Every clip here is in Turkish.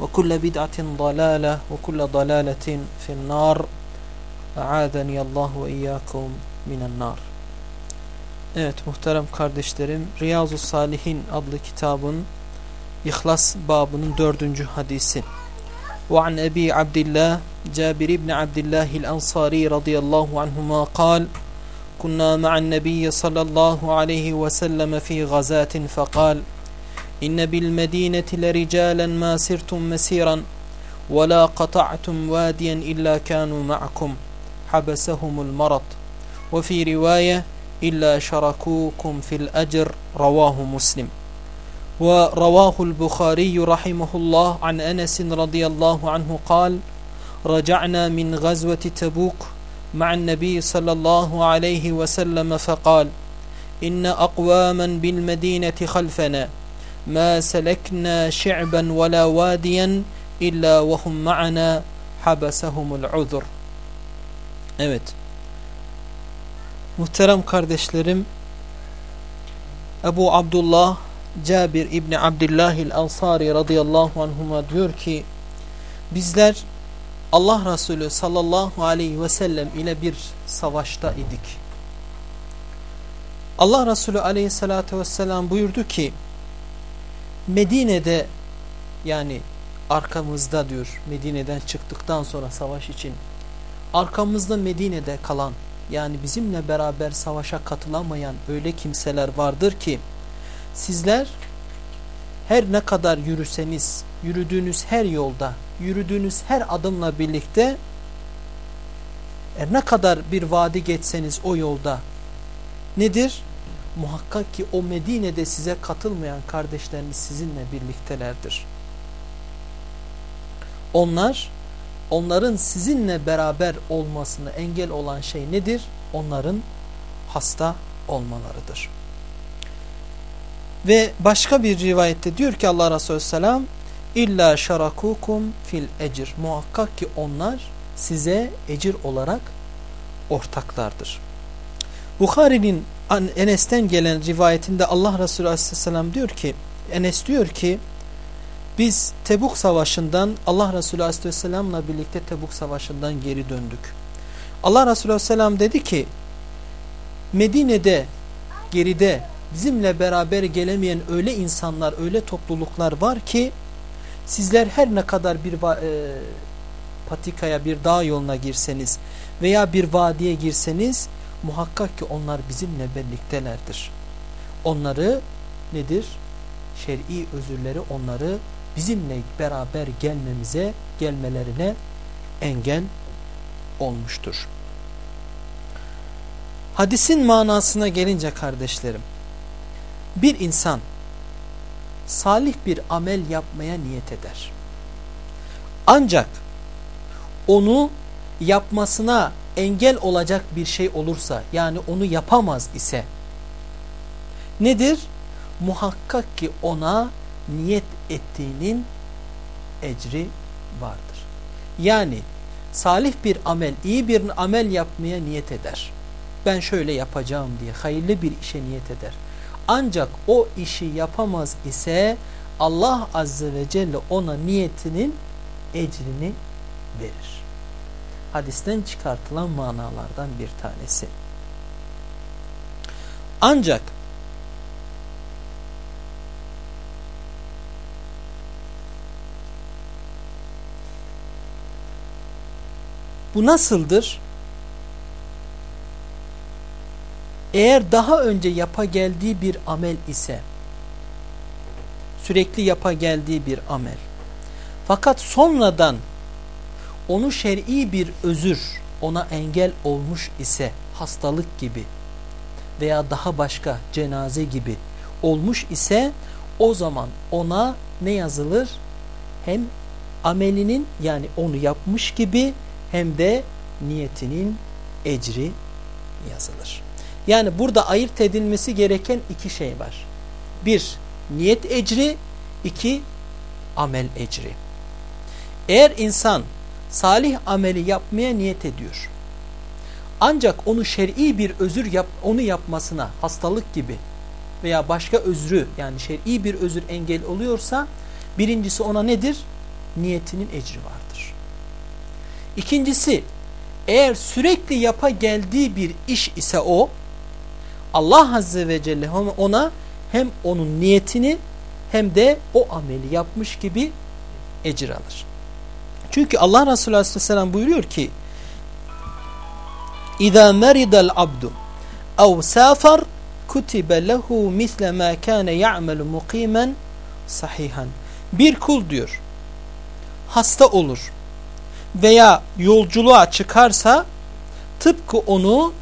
وكل بدعة ضلالة وكل ضلالة في النار أعاذني الله وإياكم من النار Evet muhterem kardeşlerim Riyazu Salihin adlı kitabın İhlas babının dördüncü hadisi. وعن أبي عبد الله جابر بن عبد الله الأنصاري رضي الله عنهما قال كنا مع النبي صلى الله عليه وسلم في غزاة فقال إن بالمدينة لرجالا ما سرتم مسيرا ولا قطعتم واديا إلا كانوا معكم حبسهم المرض. وفي رواية إلا شركوكم في الأجر رواه مسلم. ورواه البخاري رحمه الله عن أنس رضي الله عنه قال رجعنا من غزوة تبوك مع النبي صلى الله عليه وسلم فقال إن أقواما بالمدينة خلفنا. ما سلكنا شعبا ولا واديا إلا وهم معنا حبسهم العذر Evet. Muhterem kardeşlerim Ebu Abdullah Cabir İbni Abdullah el-Ansari radıyallahu anhuma diyor ki bizler Allah Resulü sallallahu aleyhi ve sellem ile bir savaşta idik. Allah Resulü aleyhissalatü vesselam buyurdu ki Medine'de yani arkamızda diyor Medine'den çıktıktan sonra savaş için arkamızda Medine'de kalan yani bizimle beraber savaşa katılamayan öyle kimseler vardır ki sizler her ne kadar yürüseniz yürüdüğünüz her yolda yürüdüğünüz her adımla birlikte er ne kadar bir vadi geçseniz o yolda nedir? Muhakkak ki o Medine'de size katılmayan kardeşleriniz sizinle birliktelerdir. Onlar, onların sizinle beraber olmasını engel olan şey nedir? Onların hasta olmalarıdır. Ve başka bir rivayette diyor ki Allah Resulü Selam İlla şarakukum fil ecir. Muhakkak ki onlar size ecir olarak ortaklardır. Bukhari'nin Enes'ten gelen rivayetinde Allah Resulü Aleyhisselam diyor ki Enes diyor ki biz Tebuk Savaşı'ndan Allah Resulü Aleyhisselam'la birlikte Tebuk Savaşı'ndan geri döndük. Allah Resulü Aleyhisselam dedi ki Medine'de geride bizimle beraber gelemeyen öyle insanlar, öyle topluluklar var ki sizler her ne kadar bir e, patikaya, bir dağ yoluna girseniz veya bir vadiye girseniz muhakkak ki onlar bizimle birliktelerdir. Onları nedir? Şer'i özürleri onları bizimle beraber gelmemize, gelmelerine engel olmuştur. Hadisin manasına gelince kardeşlerim, bir insan salih bir amel yapmaya niyet eder. Ancak onu yapmasına engel olacak bir şey olursa yani onu yapamaz ise nedir? Muhakkak ki ona niyet ettiğinin ecri vardır. Yani salih bir amel, iyi bir amel yapmaya niyet eder. Ben şöyle yapacağım diye hayırlı bir işe niyet eder. Ancak o işi yapamaz ise Allah Azze ve Celle ona niyetinin ecrini verir. Hadisten çıkartılan manalardan bir tanesi. Ancak bu nasıldır? Eğer daha önce yapa geldiği bir amel ise sürekli yapa geldiği bir amel fakat sonradan onu şer'i bir özür ona engel olmuş ise hastalık gibi veya daha başka cenaze gibi olmuş ise o zaman ona ne yazılır? Hem amelinin yani onu yapmış gibi hem de niyetinin ecri yazılır. Yani burada ayırt edilmesi gereken iki şey var. Bir, niyet ecri, iki, amel ecri. Eğer insan salih ameli yapmaya niyet ediyor. Ancak onu şer'i bir özür yap, onu yapmasına hastalık gibi veya başka özrü yani şer'i bir özür engel oluyorsa birincisi ona nedir? Niyetinin ecri vardır. İkincisi eğer sürekli yapa geldiği bir iş ise o Allah Azze ve Celle ona hem onun niyetini hem de o ameli yapmış gibi ecir alır. Çünkü Allah Resulü Aleyhisselam buyuruyor ki İza meridel abdu ev safar kutibe lehu misle ma kana ya'melu muqimen sahihan. Bir kul diyor hasta olur veya yolculuğa çıkarsa tıpkı onu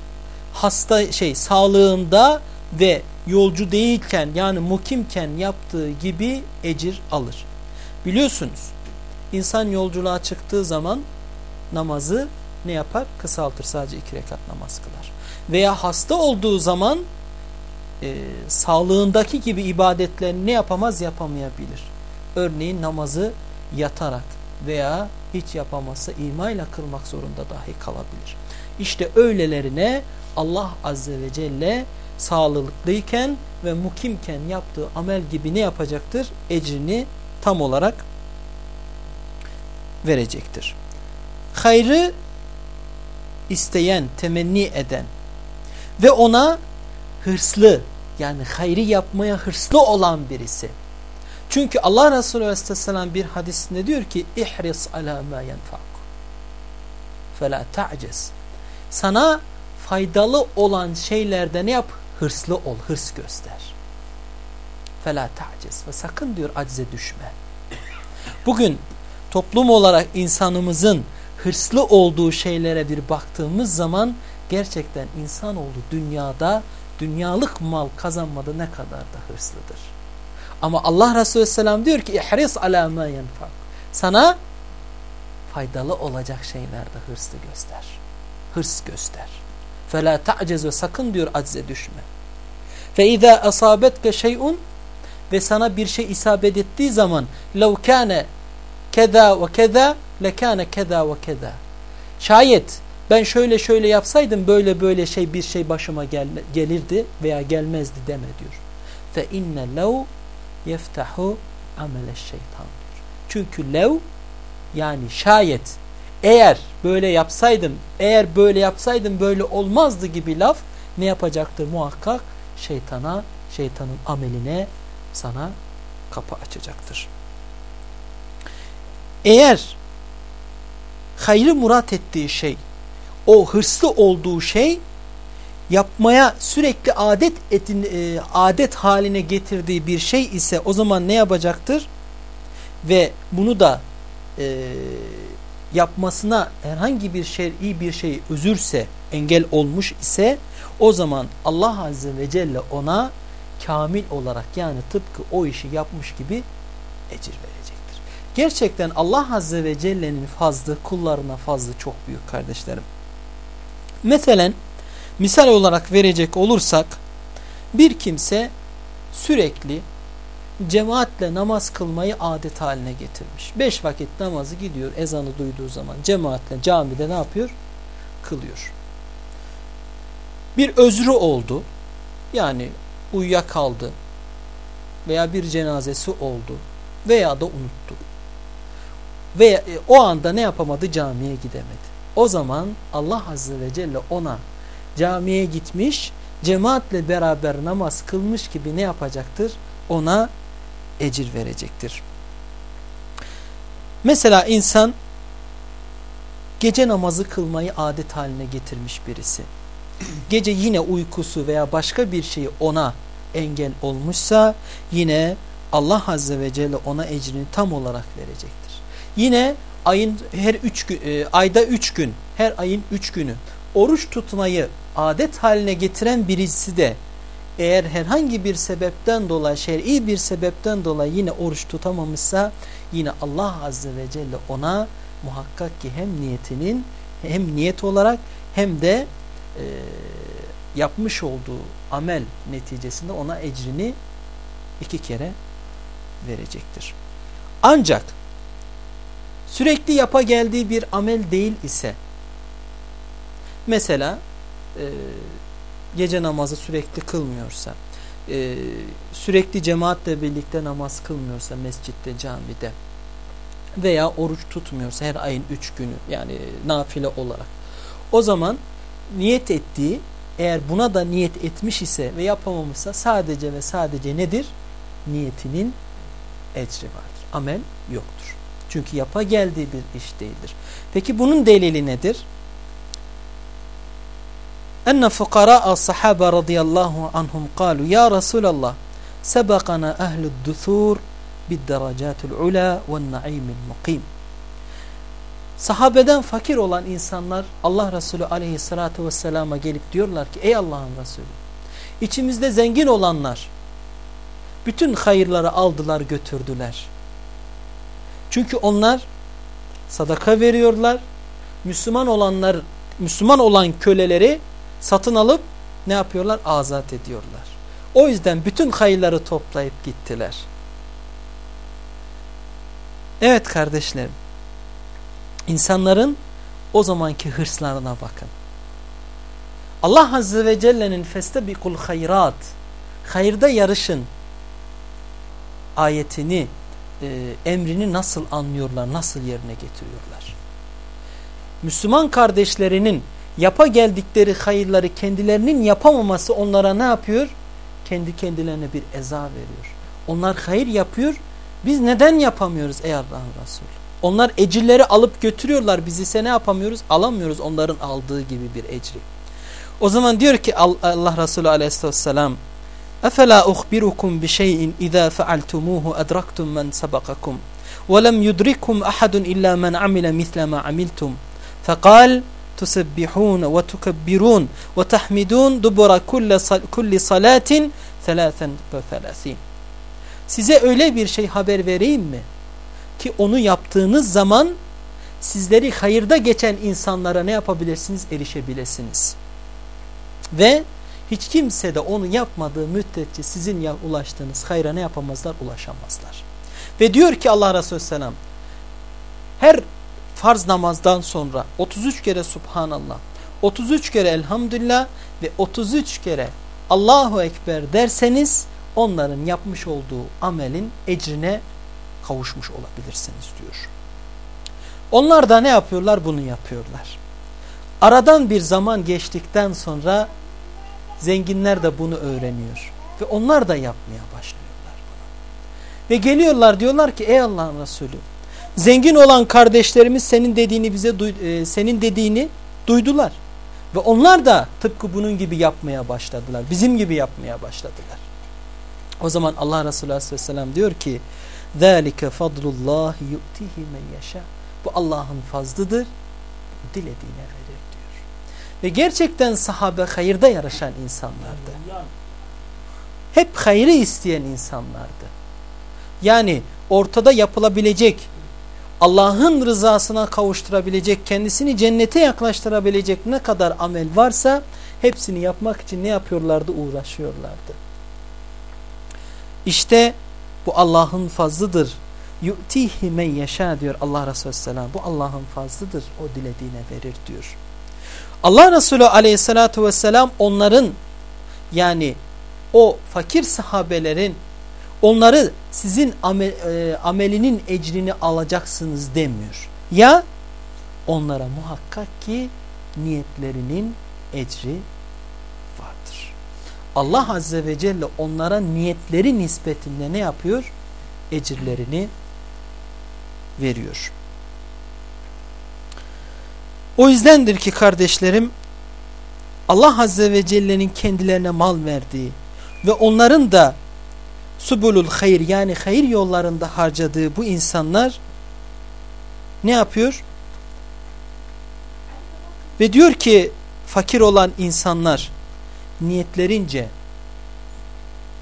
hasta şey sağlığında ve yolcu değilken yani mukimken yaptığı gibi ecir alır. Biliyorsunuz insan yolculuğa çıktığı zaman namazı ne yapar? Kısaltır sadece iki rekat namaz kılar. Veya hasta olduğu zaman e, sağlığındaki gibi ibadetlerini ne yapamaz yapamayabilir. Örneğin namazı yatarak veya hiç yapamazsa imayla kılmak zorunda dahi kalabilir. İşte öylelerine Allah Azze ve Celle sağlıklıyken ve mukimken yaptığı amel gibi ne yapacaktır? Ecrini tam olarak verecektir. Hayrı isteyen, temenni eden ve ona hırslı yani hayrı yapmaya hırslı olan birisi. Çünkü Allah Resulü Aleyhisselam bir hadisinde diyor ki ihris ala ma yenfak. Fela ta'cez. Sana faydalı olan şeylerde ne yap? Hırslı ol, hırs göster. Fela ta'ciz. Ve sakın diyor acize düşme. Bugün toplum olarak insanımızın hırslı olduğu şeylere bir baktığımız zaman gerçekten insanoğlu dünyada dünyalık mal kazanmada ne kadar da hırslıdır. Ama Allah Resulü Selam diyor ki ihris ala ma. Sana faydalı olacak şeylerde hırslı göster. Hırs göster. Fela ta'cezu sakın diyor acze düşme. Fe izâ asabetke şey'un ve sana bir şey isabet ettiği zaman lev kâne keda ve keda lekâne keda ve keda. Şayet ben şöyle şöyle yapsaydım böyle böyle şey bir şey başıma gel gelirdi veya gelmezdi deme diyor. Fe inne lev yeftahu amele şeytan diyor. Çünkü lev yani şayet eğer böyle yapsaydım, eğer böyle yapsaydım böyle olmazdı gibi laf ne yapacaktır muhakkak? Şeytana, şeytanın ameline sana kapı açacaktır. Eğer hayrı murat ettiği şey, o hırslı olduğu şey yapmaya sürekli adet etin, e, adet haline getirdiği bir şey ise o zaman ne yapacaktır? Ve bunu da e, yapmasına herhangi bir şer'i bir şey özürse, engel olmuş ise o zaman Allah Azze ve Celle ona kamil olarak yani tıpkı o işi yapmış gibi ecir verecektir. Gerçekten Allah Azze ve Celle'nin fazlı kullarına fazlı çok büyük kardeşlerim. Mesela misal olarak verecek olursak bir kimse sürekli cemaatle namaz kılmayı adet haline getirmiş. Beş vakit namazı gidiyor ezanı duyduğu zaman cemaatle camide ne yapıyor? Kılıyor. Bir özrü oldu. Yani uyuyakaldı veya bir cenazesi oldu veya da unuttu. Veya e, o anda ne yapamadı? Camiye gidemedi. O zaman Allah Azze ve Celle ona camiye gitmiş, cemaatle beraber namaz kılmış gibi ne yapacaktır? Ona ecir verecektir. Mesela insan gece namazı kılmayı adet haline getirmiş birisi. Gece yine uykusu veya başka bir şey ona engel olmuşsa yine Allah Azze ve Celle ona ecrini tam olarak verecektir. Yine ayın her üç gün, e, ayda üç gün, her ayın üç günü oruç tutmayı adet haline getiren birisi de eğer herhangi bir sebepten dolayı, şer'i bir sebepten dolayı yine oruç tutamamışsa yine Allah Azze ve Celle ona muhakkak ki hem niyetinin hem niyet olarak hem de e, yapmış olduğu amel neticesinde ona ecrini iki kere verecektir. Ancak sürekli yapa geldiği bir amel değil ise mesela e, gece namazı sürekli kılmıyorsa e, sürekli cemaatle birlikte namaz kılmıyorsa mescitte camide veya oruç tutmuyorsa her ayın üç günü yani nafile olarak o zaman niyet ettiği eğer buna da niyet etmiş ise ve yapamamışsa sadece ve sadece nedir? Niyetinin ecri vardır. Amel yoktur. Çünkü yapa geldiği bir iş değildir. Peki bunun delili nedir? Enne fukara sahabe radıyallahu anhum kalu ya Resulallah sebekana ehlü duthur bid-deracatul ula ve naimil mukim. Sahabeden fakir olan insanlar Allah Resulü aleyhissalatü vesselama gelip diyorlar ki ey Allah'ın Resulü içimizde zengin olanlar bütün hayırları aldılar götürdüler. Çünkü onlar sadaka veriyorlar. Müslüman olanlar Müslüman olan köleleri satın alıp ne yapıyorlar? Azat ediyorlar. O yüzden bütün hayırları toplayıp gittiler. Evet kardeşlerim. İnsanların o zamanki hırslarına bakın. Allah Azze ve Celle'nin festebikul hayrat hayırda yarışın ayetini e, emrini nasıl anlıyorlar, nasıl yerine getiriyorlar. Müslüman kardeşlerinin yapa geldikleri hayırları kendilerinin yapamaması onlara ne yapıyor? Kendi kendilerine bir eza veriyor. Onlar hayır yapıyor, biz neden yapamıyoruz ey Allah'ın Resulü? Onlar ecirleri alıp götürüyorlar. Biz ise ne yapamıyoruz? Alamıyoruz onların aldığı gibi bir ecri. O zaman diyor ki Allah Resulü aleyhisselam Efela uhbirukum bi şeyin iza faaltumuhu adraktum men sabakakum ve lem yudrikum ahadun illa men amile misle ma amiltum. Fekal tusebbihun ve tukebbirun ve tahmidun dubura kulli salatin thalâthen ve thalâthin. Size öyle bir şey haber vereyim mi? Ki onu yaptığınız zaman sizleri hayırda geçen insanlara ne yapabilirsiniz? Erişebilirsiniz. Ve hiç kimse de onu yapmadığı müddetçe sizin ya ulaştığınız hayra ne yapamazlar? Ulaşamazlar. Ve diyor ki Allah Resulü Selam her farz namazdan sonra 33 kere Subhanallah, 33 kere Elhamdülillah ve 33 kere Allahu Ekber derseniz onların yapmış olduğu amelin ecrine kavuşmuş olabilirsiniz diyor. Onlar da ne yapıyorlar? Bunu yapıyorlar. Aradan bir zaman geçtikten sonra zenginler de bunu öğreniyor. Ve onlar da yapmaya başlıyorlar bunu. Ve geliyorlar diyorlar ki ey Allah'ın Resulü zengin olan kardeşlerimiz senin dediğini bize e, senin dediğini duydular. Ve onlar da tıpkı bunun gibi yapmaya başladılar. Bizim gibi yapmaya başladılar. O zaman Allah Resulü Aleyhisselam diyor ki ذَٰلِكَ فَضْلُ اللّٰهِ يُؤْتِهِ مَنْ يَشَى Bu Allah'ın fazlıdır. Dilediğine verir diyor. Ve gerçekten sahabe hayırda yarışan insanlardı. Hep hayrı isteyen insanlardı. Yani ortada yapılabilecek, Allah'ın rızasına kavuşturabilecek, kendisini cennete yaklaştırabilecek ne kadar amel varsa hepsini yapmak için ne yapıyorlardı? Uğraşıyorlardı. İşte Bu Allah'ın fazlıdır. Yu'tihi men yaşa diyor Allah Resulü Selam. Bu Allah'ın fazlıdır. O dilediğine verir diyor. Allah Resulü Aleyhisselatü Vesselam onların yani o fakir sahabelerin onları sizin amel, e, amelinin ecrini alacaksınız demiyor. Ya onlara muhakkak ki niyetlerinin ecri vardır. Allah Azze ve Celle onlara niyetleri nispetinde ne yapıyor? Ecirlerini veriyor. O yüzdendir ki kardeşlerim Allah Azze ve Celle'nin kendilerine mal verdiği ve onların da subulul hayır yani hayır yollarında harcadığı bu insanlar ne yapıyor? Ve diyor ki fakir olan insanlar niyetlerince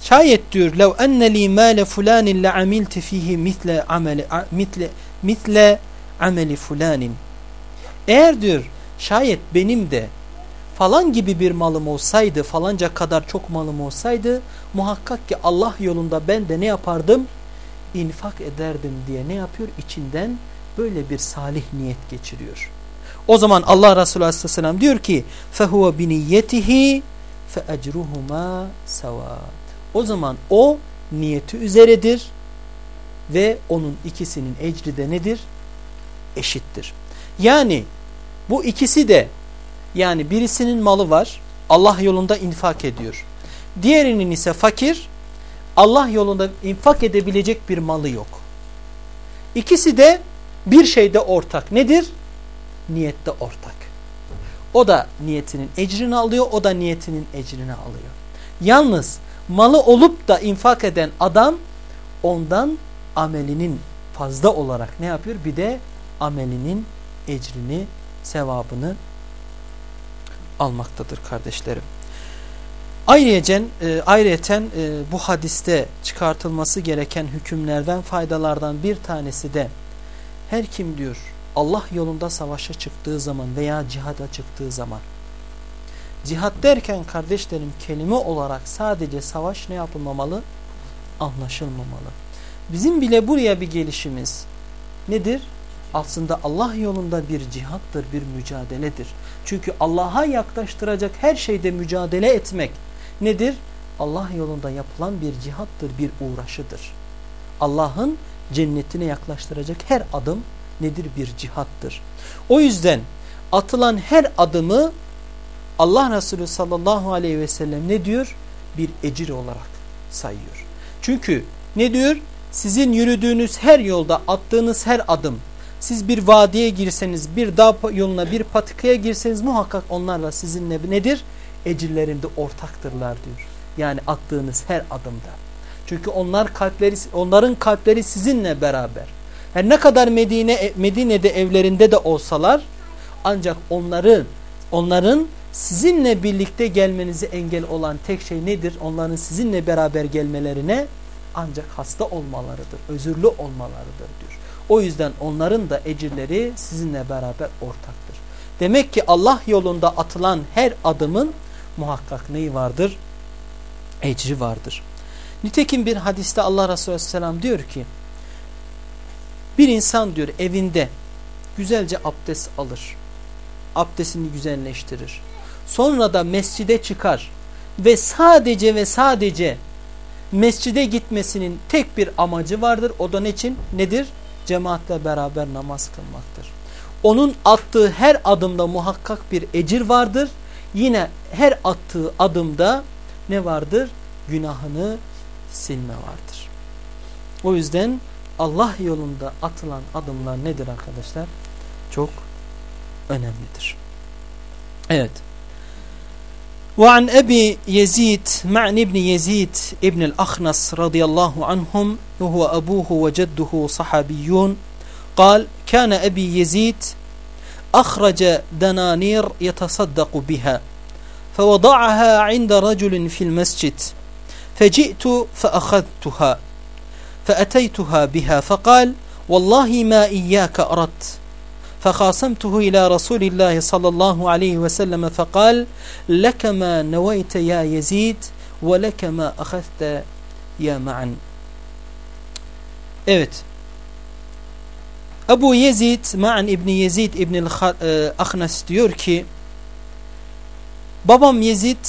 şayet diyor lev enne li male fulanin le amilti fihi mitle ameli mitle mitle ameli fulanin eğer diyor şayet benim de falan gibi bir malım olsaydı falanca kadar çok malım olsaydı muhakkak ki Allah yolunda ben de ne yapardım? infak ederdim diye ne yapıyor? içinden böyle bir salih niyet geçiriyor. O zaman Allah Resulü Aleyhisselam diyor ki فَهُوَ بِنِيَّتِهِ فَاَجْرُهُمَا سَوَى O zaman o niyeti üzeredir ve onun ikisinin ecri de nedir? Eşittir. Yani bu ikisi de yani birisinin malı var Allah yolunda infak ediyor. Diğerinin ise fakir Allah yolunda infak edebilecek bir malı yok. İkisi de bir şeyde ortak. Nedir? Niyette ortak. O da niyetinin ecrini alıyor, o da niyetinin ecrini alıyor. Yalnız malı olup da infak eden adam ondan amelinin fazla olarak ne yapıyor? Bir de amelinin ecrini, sevabını almaktadır kardeşlerim. Ayrıyeten, e, ayrıyeten e, bu hadiste çıkartılması gereken hükümlerden, faydalardan bir tanesi de her kim diyor Allah yolunda savaşa çıktığı zaman veya cihada çıktığı zaman cihat derken kardeşlerim kelime olarak sadece savaş ne yapılmamalı? Anlaşılmamalı. Bizim bile buraya bir gelişimiz nedir? Aslında Allah yolunda bir cihattır, bir mücadeledir. Çünkü Allah'a yaklaştıracak her şeyde mücadele etmek nedir? Allah yolunda yapılan bir cihattır, bir uğraşıdır. Allah'ın cennetine yaklaştıracak her adım nedir? Bir cihattır. O yüzden atılan her adımı Allah Resulü sallallahu aleyhi ve sellem ne diyor? Bir ecir olarak sayıyor. Çünkü ne diyor? Sizin yürüdüğünüz her yolda attığınız her adım siz bir vadiye girseniz, bir dağ yoluna, bir patikaya girseniz muhakkak onlarla sizinle nedir? Ecirlerinde ortaktırlar diyor. Yani attığınız her adımda. Çünkü onlar kalpleri, onların kalpleri sizinle beraber. Her ne kadar Medine, Medine'de evlerinde de olsalar ancak onların, onların sizinle birlikte gelmenizi engel olan tek şey nedir? Onların sizinle beraber gelmelerine ancak hasta olmalarıdır, özürlü olmalarıdır diyor. O yüzden onların da ecirleri sizinle beraber ortaktır. Demek ki Allah yolunda atılan her adımın muhakkak neyi vardır? Ecri vardır. Nitekim bir hadiste Allah Resulü Aleyhisselam diyor ki bir insan diyor evinde güzelce abdest alır. Abdestini güzelleştirir. Sonra da mescide çıkar ve sadece ve sadece mescide gitmesinin tek bir amacı vardır. O da ne için? Nedir? Cemaatle beraber namaz kılmaktır. Onun attığı her adımda muhakkak bir ecir vardır. Yine her attığı adımda ne vardır? Günahını silme vardır. O yüzden Allah yolunda atılan adımlar nedir arkadaşlar? Çok önemlidir. Evet. وعن أبي يزيد معن ابن يزيد ابن الأخنس رضي الله عنهم وهو أبوه وجده صحابيون قال كان أبي يزيد أخرج دنانير يتصدق بها فوضعها عند رجل في المسجد فجئت فأخذتها فأتيتها بها فقال والله ما إياك أردت فخاصمته إلى رسول الله صلى الله عليه وسلم فقال لك ما نويت يا يزيد ولك ما أخذت يا معن Evet. Ebu Yezid, Ma'an İbni Yezid İbni e, Ahnas diyor ki babam Yezid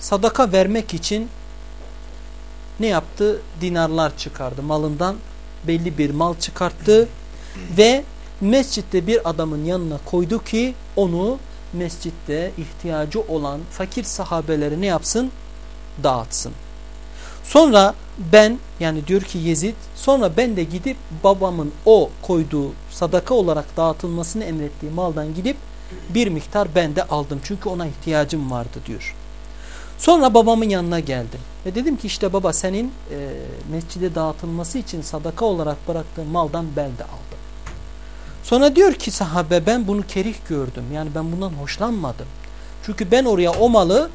sadaka vermek için ne yaptı? Dinarlar çıkardı. Malından belli bir mal çıkarttı ve mescitte bir adamın yanına koydu ki onu mescitte ihtiyacı olan fakir sahabeleri ne yapsın? Dağıtsın. Sonra ben yani diyor ki Yezid sonra ben de gidip babamın o koyduğu sadaka olarak dağıtılmasını emrettiği maldan gidip bir miktar ben de aldım. Çünkü ona ihtiyacım vardı diyor. Sonra babamın yanına geldim. Ve dedim ki işte baba senin e, mescide dağıtılması için sadaka olarak bıraktığın maldan ben de aldım. Sonra diyor ki sahabe ben bunu kerih gördüm. Yani ben bundan hoşlanmadım. Çünkü ben oraya o malı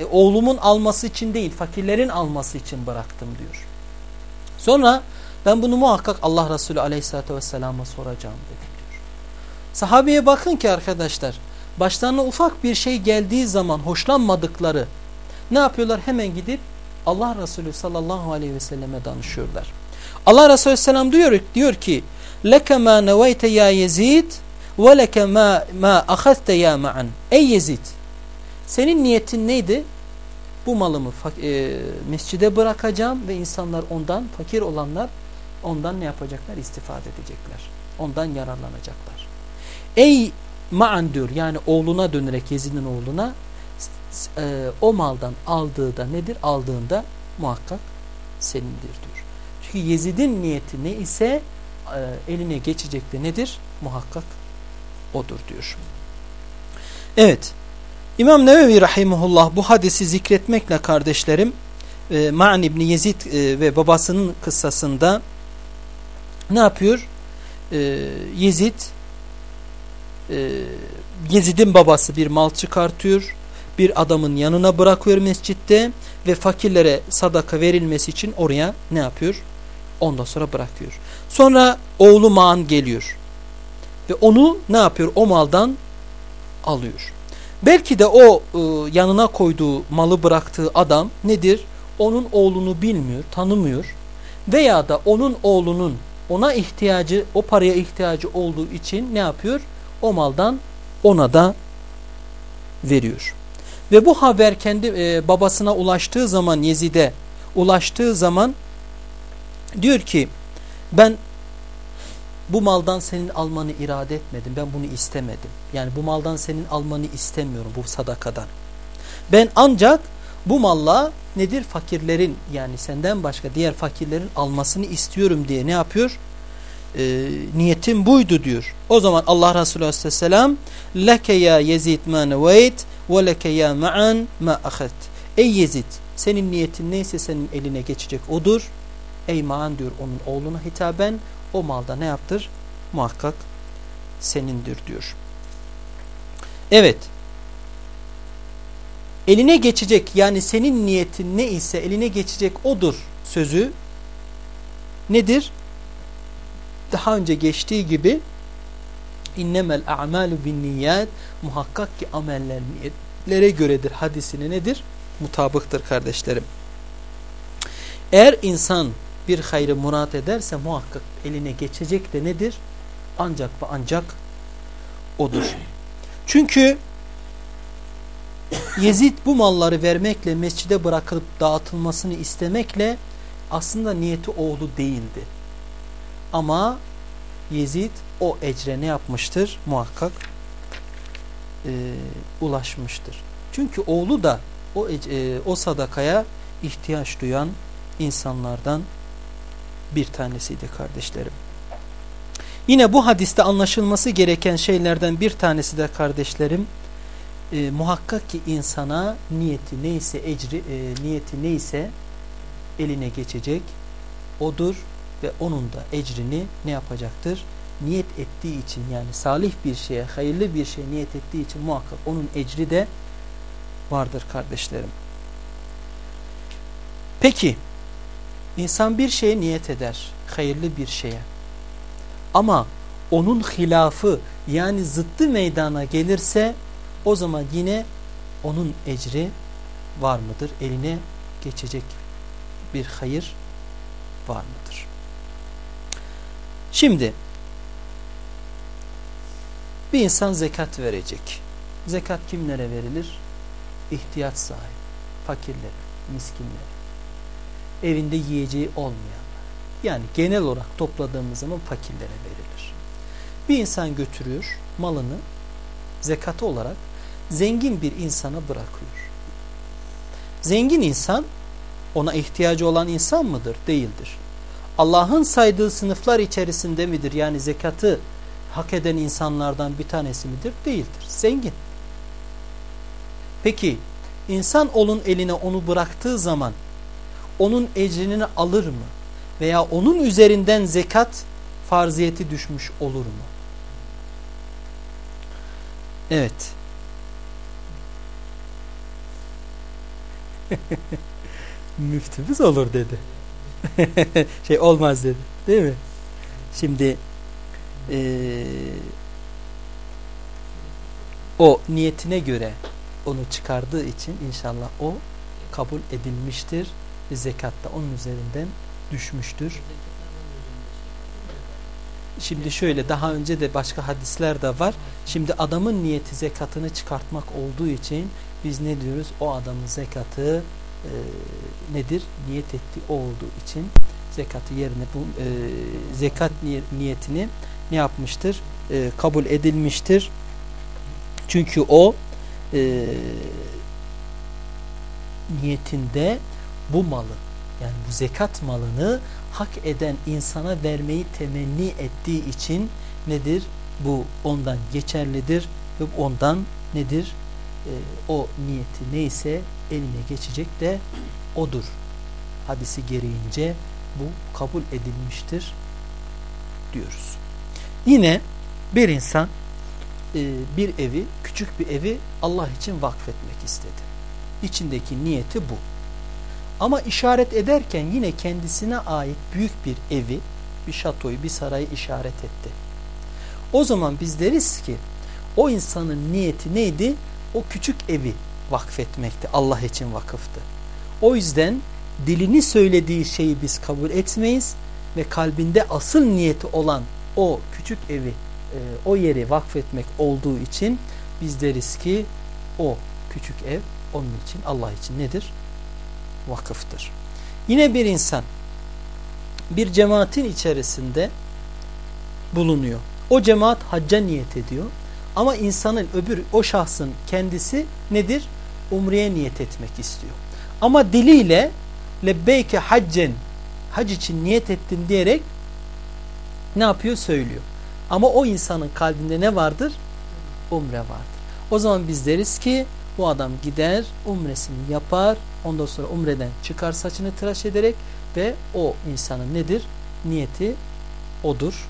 e, oğlumun alması için değil fakirlerin alması için bıraktım diyor. Sonra ben bunu muhakkak Allah Resulü aleyhissalatü vesselama soracağım dedim diyor. Sahabeye bakın ki arkadaşlar başlarına ufak bir şey geldiği zaman hoşlanmadıkları ne yapıyorlar? Hemen gidip Allah Resulü sallallahu aleyhi ve selleme danışıyorlar. Allah Resulü selam diyor, diyor ki leke ma neveyte ya Yezid ve leke ma, ma ahazte ya ma'an. Ey Yezid senin niyetin neydi? Bu malımı e, mescide bırakacağım ve insanlar ondan, fakir olanlar ondan ne yapacaklar? İstifade edecekler. Ondan yararlanacaklar. Ey ma'an diyor yani oğluna dönerek Yezid'in oğluna e, o maldan aldığı da nedir? Aldığında muhakkak senindir diyor. Çünkü Yezid'in niyeti ne ise e, eline geçecek de nedir? Muhakkak odur diyor. Evet. İmam Nevevi Rahimullah bu hadisi zikretmekle kardeşlerim e, Ma'an İbni Yezid e, ve babasının kıssasında ne yapıyor? E, Yezid Yezid'in babası bir mal çıkartıyor bir adamın yanına bırakıyor mescitte ve fakirlere sadaka verilmesi için oraya ne yapıyor? Ondan sonra bırakıyor. Sonra oğlu Maan geliyor. Ve onu ne yapıyor? O maldan alıyor. Belki de o e, yanına koyduğu malı bıraktığı adam nedir? Onun oğlunu bilmiyor, tanımıyor. Veya da onun oğlunun ona ihtiyacı, o paraya ihtiyacı olduğu için ne yapıyor? O maldan ona da veriyor. Ve bu haber kendi e, babasına ulaştığı zaman Yezid'e ulaştığı zaman Diyor ki ben bu maldan senin almanı irade etmedim. Ben bunu istemedim. Yani bu maldan senin almanı istemiyorum bu sadakadan. Ben ancak bu malla nedir fakirlerin yani senden başka diğer fakirlerin almasını istiyorum diye ne yapıyor? E, niyetim buydu diyor. O zaman Allah Resulü Aleyhisselam leke ya Yezid ma neveyt ve leke ya ma'an ma ahet. Ey Yezid senin niyetin neyse senin eline geçecek odur Ey Ma'an diyor onun oğluna hitaben o malda ne yaptır? Muhakkak senindir diyor. Evet. Eline geçecek yani senin niyetin ne ise eline geçecek odur sözü nedir? Daha önce geçtiği gibi innemel a'malu bin niyat muhakkak ki ameller niyetlere göredir hadisine nedir? Mutabıktır kardeşlerim. Eğer insan bir hayrı murat ederse muhakkak eline geçecek de nedir? Ancak ve ancak odur. Çünkü Yezid bu malları vermekle mescide bırakılıp dağıtılmasını istemekle aslında niyeti oğlu değildi. Ama Yezid o ecre ne yapmıştır? Muhakkak e, ulaşmıştır. Çünkü oğlu da o, e, o sadakaya ihtiyaç duyan insanlardan bir tanesiydi kardeşlerim. Yine bu hadiste anlaşılması gereken şeylerden bir tanesi de kardeşlerim e, muhakkak ki insana niyeti neyse ecri e, niyeti neyse eline geçecek odur ve onun da ecrini ne yapacaktır? Niyet ettiği için yani salih bir şeye, hayırlı bir şeye niyet ettiği için muhakkak onun ecri de vardır kardeşlerim. Peki, insan bir şeye niyet eder, hayırlı bir şeye. Ama onun hilafı yani zıttı meydana gelirse o zaman yine onun ecri var mıdır? Eline geçecek bir hayır var mıdır? Şimdi bir insan zekat verecek. Zekat kimlere verilir? İhtiyaç sahibi, fakirlere, miskinlere, evinde yiyeceği olmayanlar. Yani genel olarak topladığımız zaman fakirlere verilir. Bir insan götürüyor malını zekatı olarak zengin bir insana bırakıyor. Zengin insan ona ihtiyacı olan insan mıdır? Değildir. Allah'ın saydığı sınıflar içerisinde midir? Yani zekatı hak eden insanlardan bir tanesi midir? Değildir. Zengin. Peki insan olun eline onu bıraktığı zaman onun ecrini alır mı? Veya onun üzerinden zekat farziyeti düşmüş olur mu? Evet. Müftümüz olur dedi. şey olmaz dedi. Değil mi? Şimdi ee, o niyetine göre onu çıkardığı için inşallah o kabul edilmiştir. Ve zekat da onun üzerinden düşmüştür. Şimdi şöyle daha önce de başka hadisler de var. Şimdi adamın niyeti zekatını çıkartmak olduğu için biz ne diyoruz? O adamın zekatı e, nedir? Niyet ettiği o olduğu için zekatı yerine bu e, zekat niyetini ne yapmıştır? E, kabul edilmiştir. Çünkü o e, niyetinde bu malı yani bu zekat malını hak eden insana vermeyi temenni ettiği için nedir? Bu ondan geçerlidir ve ondan nedir? E, o niyeti neyse eline geçecek de odur. Hadisi gereğince bu kabul edilmiştir diyoruz. Yine bir insan e, bir evi, küçük bir evi Allah için vakfetmek istedi. İçindeki niyeti bu. Ama işaret ederken yine kendisine ait büyük bir evi, bir şatoyu, bir sarayı işaret etti. O zaman biz deriz ki o insanın niyeti neydi? O küçük evi vakfetmekti. Allah için vakıftı. O yüzden dilini söylediği şeyi biz kabul etmeyiz ve kalbinde asıl niyeti olan o küçük evi, e, o yeri vakfetmek olduğu için biz deriz ki o küçük ev onun için Allah için nedir? Vakıftır. Yine bir insan bir cemaatin içerisinde bulunuyor. O cemaat hacca niyet ediyor. Ama insanın öbür o şahsın kendisi nedir? Umreye niyet etmek istiyor. Ama diliyle lebbeyke haccen hac için niyet ettin diyerek ne yapıyor? Söylüyor. Ama o insanın kalbinde ne vardır? Umre vardır. O zaman biz deriz ki bu adam gider umresini yapar ondan sonra umreden çıkar saçını tıraş ederek ve o insanın nedir? Niyeti odur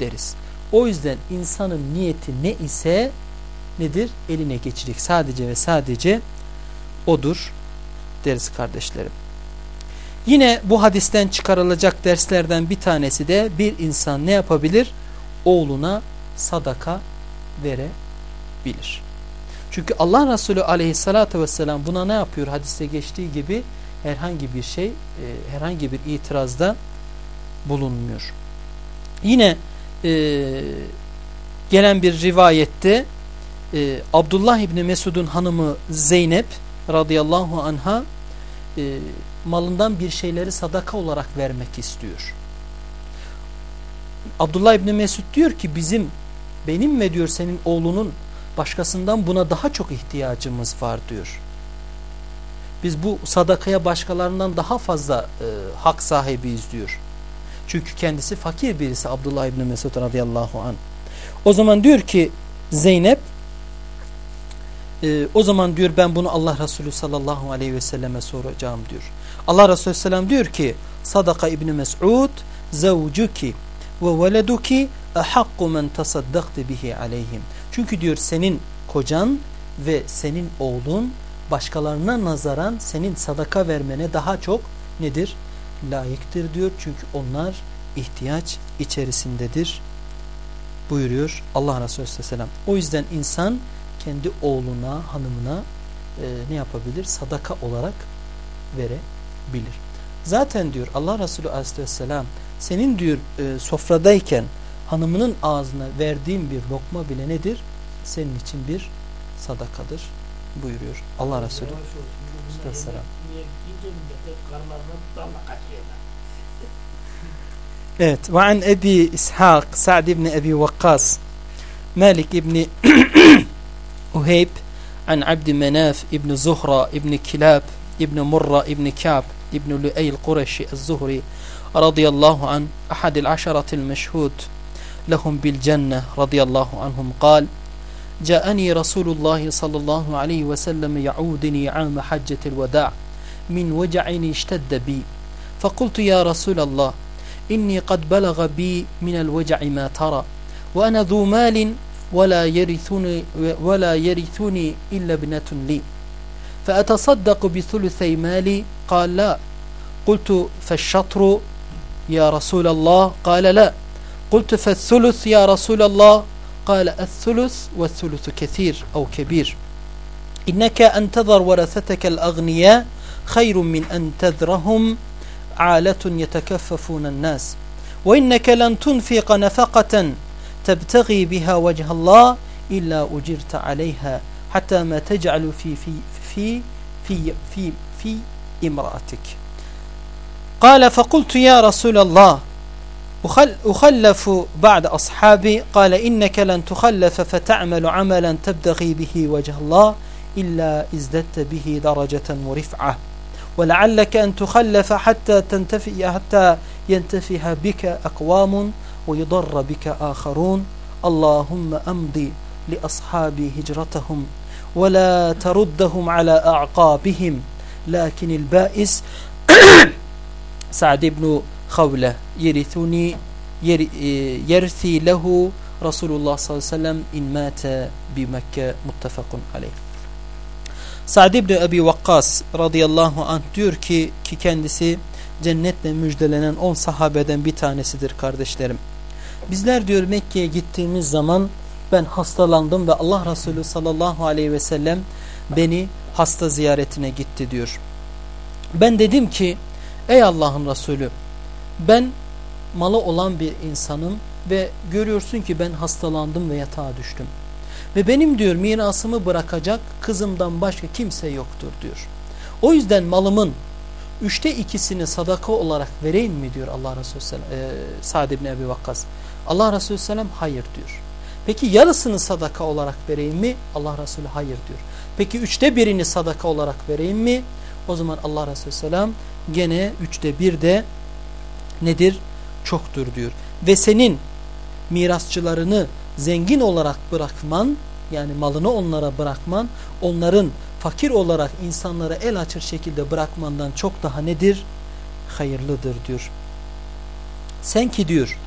deriz. O yüzden insanın niyeti ne ise nedir? Eline geçecek sadece ve sadece odur deriz kardeşlerim. Yine bu hadisten çıkarılacak derslerden bir tanesi de bir insan ne yapabilir? Oğluna sadaka verebilir. Çünkü Allah Resulü aleyhissalatü vesselam buna ne yapıyor? Hadiste geçtiği gibi herhangi bir şey, e, herhangi bir itirazda bulunmuyor. Yine e, gelen bir rivayette e, Abdullah İbni Mesud'un hanımı Zeynep radıyallahu anha e, malından bir şeyleri sadaka olarak vermek istiyor. Abdullah İbni Mesud diyor ki bizim benim ve diyor senin oğlunun başkasından buna daha çok ihtiyacımız var diyor. Biz bu sadakaya başkalarından daha fazla e, hak sahibiyiz diyor. Çünkü kendisi fakir birisi Abdullah İbni Mesud radıyallahu an. O zaman diyor ki Zeynep e, o zaman diyor ben bunu Allah Resulü sallallahu aleyhi ve selleme soracağım diyor. Allah Resulü sallam diyor ki Sadaka İbni Mes'ud zavcuki ve veleduki ehakku men tasaddakti bihi aleyhim. Çünkü diyor senin kocan ve senin oğlun başkalarına nazaran senin sadaka vermene daha çok nedir? Layıktır diyor. Çünkü onlar ihtiyaç içerisindedir buyuruyor Allah Resulü Aleyhisselam. O yüzden insan kendi oğluna, hanımına e, ne yapabilir? Sadaka olarak verebilir. Zaten diyor Allah Resulü Aleyhisselam senin diyor e, sofradayken hanımının ağzına verdiğin bir lokma bile nedir? Senin için bir sadakadır buyuruyor Allah Resulü. Evet. Ve an Ebi İshak Sa'd ibn Ebi Vakkas Malik ibn Uheyb an Abd Menaf ibn Zuhra ibn Kilab ibn Murra ibn Ka'b ibn Lüeyl Kureşi Az-Zuhri radıyallahu an ahadil aşaratil meşhud لهم بالجنة رضي الله عنهم قال جاءني رسول الله صلى الله عليه وسلم يعودني عام حجة الوداع من وجع اشتد بي فقلت يا رسول الله إني قد بلغ بي من الوجع ما ترى وأنا ذو مال ولا يرثني, ولا يرثني إلا ابنة لي. فأتصدق بثلثي مالي قال لا. قلت فالشطر يا رسول الله قال لا. قلت فالثلث يا رسول الله. قال الثلث والثلث كثير أو كبير. إنك أن تذر ورثتك الأغنياء خير من أن تذرهم. عالة يتكففون الناس. وإنك لن تنفق نفقة تبتغي بها وجه الله إلا أجرت عليها حتى ما تجعل في في في في في, في امرأتك. قال فقلت يا رسول الله أخلف بعد أصحابي قال إنك لن تخلف فتعمل عملا تبتغي به وجه الله إلا ازددت به درجة ورفعة. ولعلك أن تخلف حتى تنتفي حتى ينتفه بك أقوام ويضر بك آخرون. اللهم أمضي لأصحابي هجرتهم ولا تردهم على أعقابهم. لكن البائس سعد بن havle yerithuni yer, e, yerthi lehu Resulullah sallallahu aleyhi ve sellem in mate bi Mekke muttefakun aleyh. Sa'd ibn Ebi Vakkas radıyallahu anh diyor ki ki kendisi cennetle müjdelenen 10 sahabeden bir tanesidir kardeşlerim. Bizler diyor Mekke'ye gittiğimiz zaman ben hastalandım ve Allah Resulü sallallahu aleyhi ve sellem beni hasta ziyaretine gitti diyor. Ben dedim ki ey Allah'ın Resulü ben malı olan bir insanım ve görüyorsun ki ben hastalandım ve yatağa düştüm. Ve benim diyor mirasımı bırakacak kızımdan başka kimse yoktur diyor. O yüzden malımın üçte ikisini sadaka olarak vereyim mi diyor Allah Resulü Selam, e, Sa'd ibn Ebi Vakkas. Allah Resulü Selam hayır diyor. Peki yarısını sadaka olarak vereyim mi? Allah Resulü hayır diyor. Peki üçte birini sadaka olarak vereyim mi? O zaman Allah Resulü Selam gene üçte bir de nedir? Çoktur diyor. Ve senin mirasçılarını zengin olarak bırakman yani malını onlara bırakman onların fakir olarak insanlara el açır şekilde bırakmandan çok daha nedir? Hayırlıdır diyor. Sen ki diyor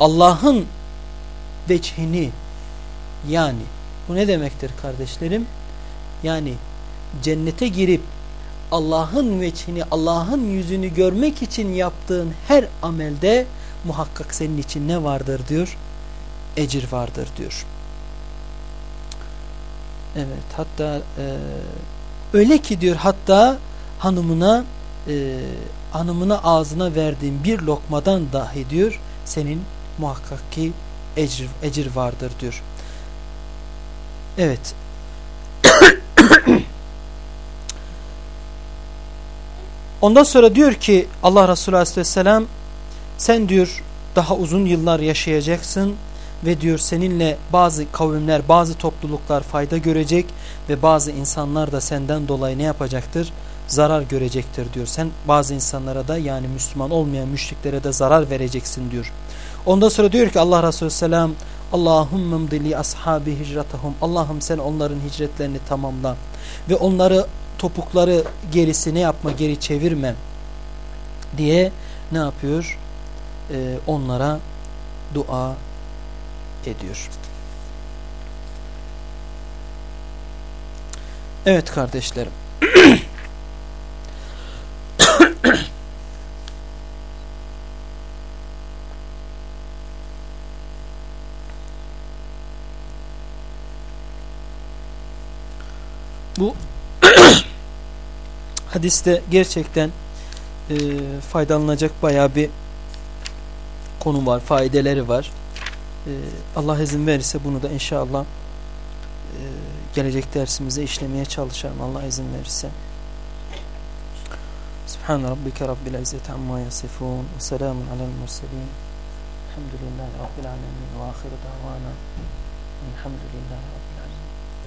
Allah'ın veçhini yani bu ne demektir kardeşlerim? Yani cennete girip Allah'ın veçhini, Allah'ın yüzünü görmek için yaptığın her amelde muhakkak senin için ne vardır diyor? Ecir vardır diyor. Evet hatta e, öyle ki diyor hatta hanımına e, hanımına ağzına verdiğin bir lokmadan dahi diyor senin muhakkak ki ecir, ecir vardır diyor. Evet. Ondan sonra diyor ki Allah Resulü Aleyhisselam sen diyor daha uzun yıllar yaşayacaksın ve diyor seninle bazı kavimler, bazı topluluklar fayda görecek ve bazı insanlar da senden dolayı ne yapacaktır? Zarar görecektir diyor. Sen bazı insanlara da yani Müslüman olmayan müşriklere de zarar vereceksin diyor. Ondan sonra diyor ki Allah Resulü Selam Allahümme mdili ashabi hicratahum Allah'ım sen onların hicretlerini tamamla ve onları topukları gerisi ne yapma geri çevirme diye ne yapıyor? Ee, onlara dua ediyor. Evet kardeşlerim. Bu hadiste gerçekten e, faydalanacak bayağı bir konu var, faydeleri var. Ee, Allah izin verirse bunu da inşallah e, gelecek dersimize işlemeye çalışalım Allah izin verirse. Subhan rabbike rabbil izzeti amma yasifun ve selamun alel murselin. Elhamdülillahi rabbil alamin ve ahiru davana. Elhamdülillahi.